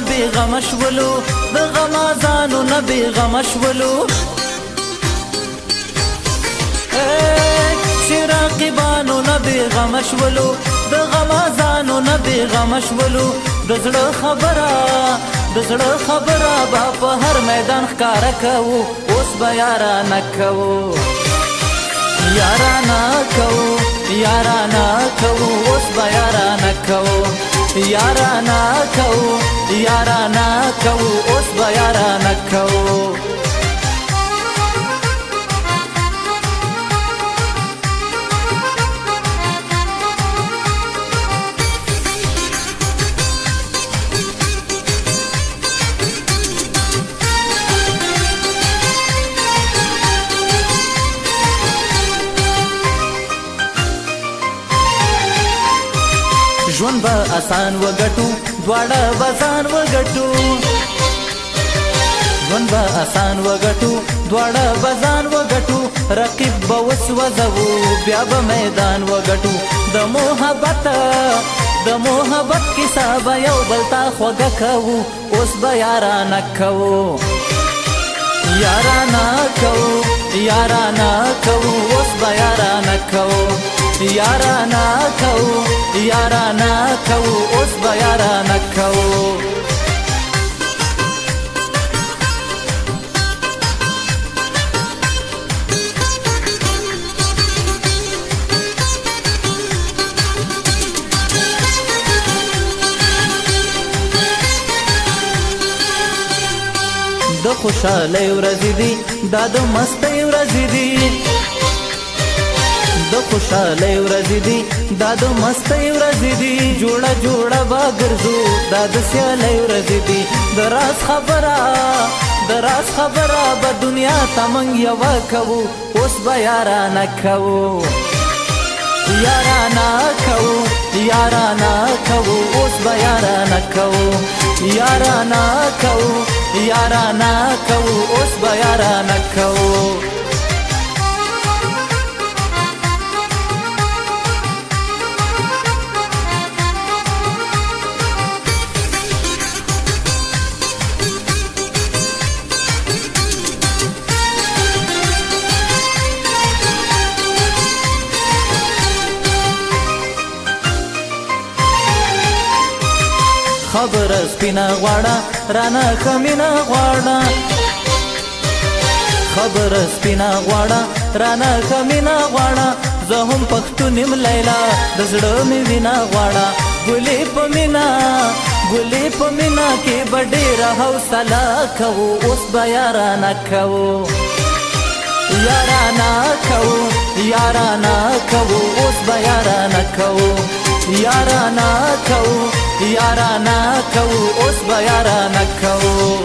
نه بیغم شولو د غمازانو نه بیغم شولو شراقبانو نه بیغم شولو د غمازانو نه بیغم شولو د زړه خبره د زړه خبره با په هر میدان ښکارا کوو اوس به یارانه کوو یارانه کوو یارانه کوو اوس به یارانه کوو یارانه کو اوس به یارانه کو ژوند به آسان وګټو دواړه بزان وګټو ژوند به آسان وګټو دواړه بزان وګټو رقیب به وسوځو بیا به میدان وګټو د محبت د محبت کیسه به یو بل ته خوږه کوو اوس به یارانه کوو یارانه کوو یارانه کوو اوس به یارانه کوو یارانه کوو یارانه کوو اوس به یارانه د خوشاله ورځې دي دا د مستۍ ورځې دي د خوشاله ورځې دي دا د مستۍ ورځې دي جوړه جوړه باګرځو دا د سیاله ورځې دي د راز خبره د راز خبره به دنیا تمنګ یو کوو اوس به یارانه کوو یارانه کوو یارانه کوو اوس به یارانه کوو یارانه کوو یارانه کو اوس به یارانه کو خبره سپینه غواړه رانه خمینه غواړه خبره سپینه غواړه رانه خمینه غواړه زه هم پښتون یم لیلا د زړه مې وینا غواړه ګلې په مینا ګلې په مینا کې به ډېره حوصله کوو اوس به یارانه کوو یارانه کوو یارانه کوو اوس به یارانه کوو یارانه کوو یارانه کوو اوس به یارانه کوو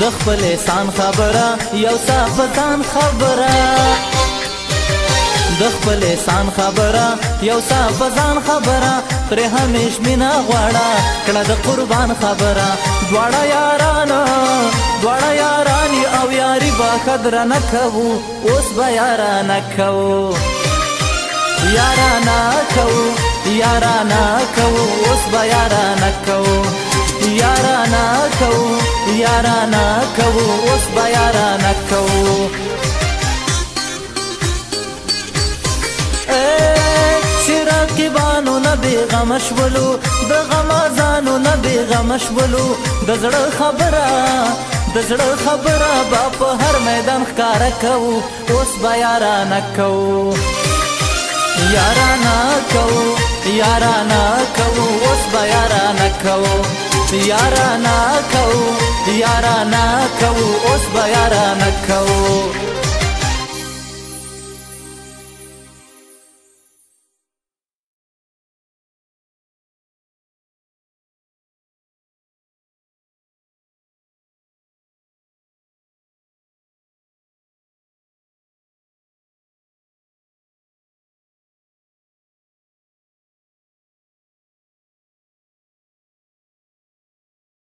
د خپل انسان خبره یو صاحب ځان خبره د خپل احسان خبره یو صاحب ځان خبره پر همیش مینا غواړه کړه د قربان خبره دواړه یاران دواړه یارانی او یاری با قدر نه کوو اوس به یاران کوو یاران کوو یاران کوو اوس به یاران کوو یاران کوو یاران کوو اوس به یاران کوو به غم شولو د غم ځانو نه به غم شولو د زړه خبره د زړه خبره با په هر میدان ښکارا کو اوس با یارانه کو یارانه کو یارانه کو اوس با یارانه کو یارانه کو یارانه کو اوس با یارانه کو